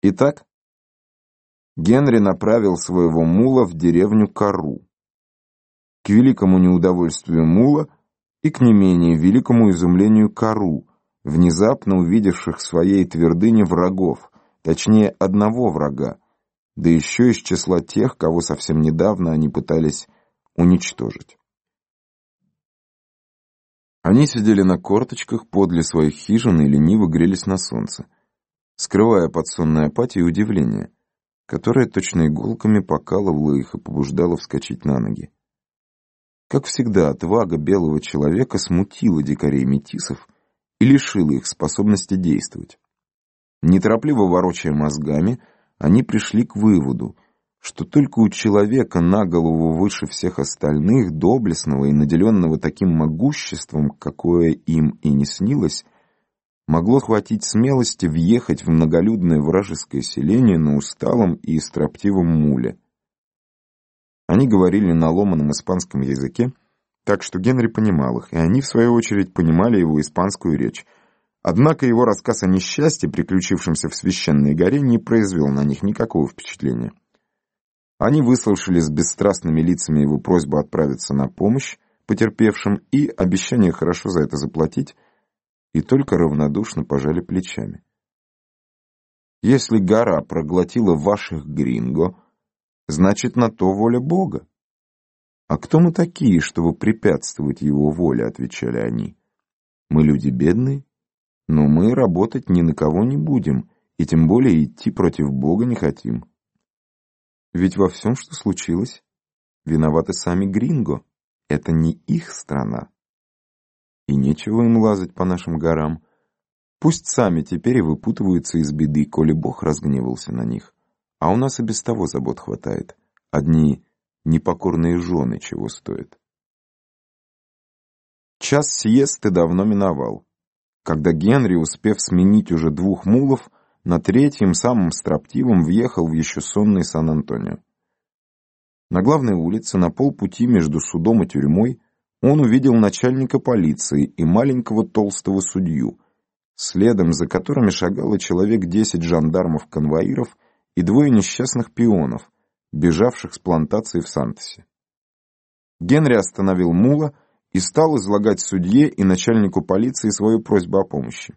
Итак, Генри направил своего мула в деревню Кару. К великому неудовольствию мула и к не менее великому изумлению Кару, внезапно увидевших в своей твердыне врагов, точнее одного врага, да еще из числа тех, кого совсем недавно они пытались уничтожить. Они сидели на корточках подле своих хижин и лениво грелись на солнце, скрывая под сонной апатией удивление, которое точно иголками покалывало их и побуждало вскочить на ноги. Как всегда, отвага белого человека смутила дикарей метисов и лишила их способности действовать. Неторопливо ворочая мозгами, они пришли к выводу, что только у человека на голову выше всех остальных, доблестного и наделенного таким могуществом, какое им и не снилось, могло хватить смелости въехать в многолюдное вражеское селение на усталом и строптивом муле. Они говорили на ломаном испанском языке, так что Генри понимал их, и они, в свою очередь, понимали его испанскую речь — Однако его рассказ о несчастье, приключившемся в священной горе, не произвел на них никакого впечатления. Они выслушали с бесстрастными лицами его просьбу отправиться на помощь потерпевшим и обещание хорошо за это заплатить, и только равнодушно пожали плечами. Если гора проглотила ваших гринго, значит, на то воля Бога. А кто мы такие, чтобы препятствовать его воле, отвечали они. Мы люди бедные, но мы работать ни на кого не будем, и тем более идти против Бога не хотим. Ведь во всем, что случилось, виноваты сами гринго. Это не их страна. И нечего им лазать по нашим горам. Пусть сами теперь и выпутываются из беды, коли Бог разгневался на них. А у нас и без того забот хватает. Одни непокорные жены чего стоят. Час сиесты давно миновал когда Генри, успев сменить уже двух мулов, на третьем, самым строптивом, въехал в еще сонный Сан-Антонио. На главной улице, на полпути между судом и тюрьмой, он увидел начальника полиции и маленького толстого судью, следом за которыми шагало человек десять жандармов-конвоиров и двое несчастных пионов, бежавших с плантации в Сантосе. Генри остановил мула и стал излагать судье и начальнику полиции свою просьбу о помощи.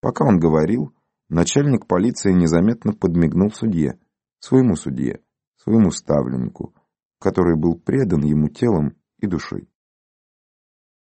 Пока он говорил, начальник полиции незаметно подмигнул судье, своему судье, своему ставленнику, который был предан ему телом и душой.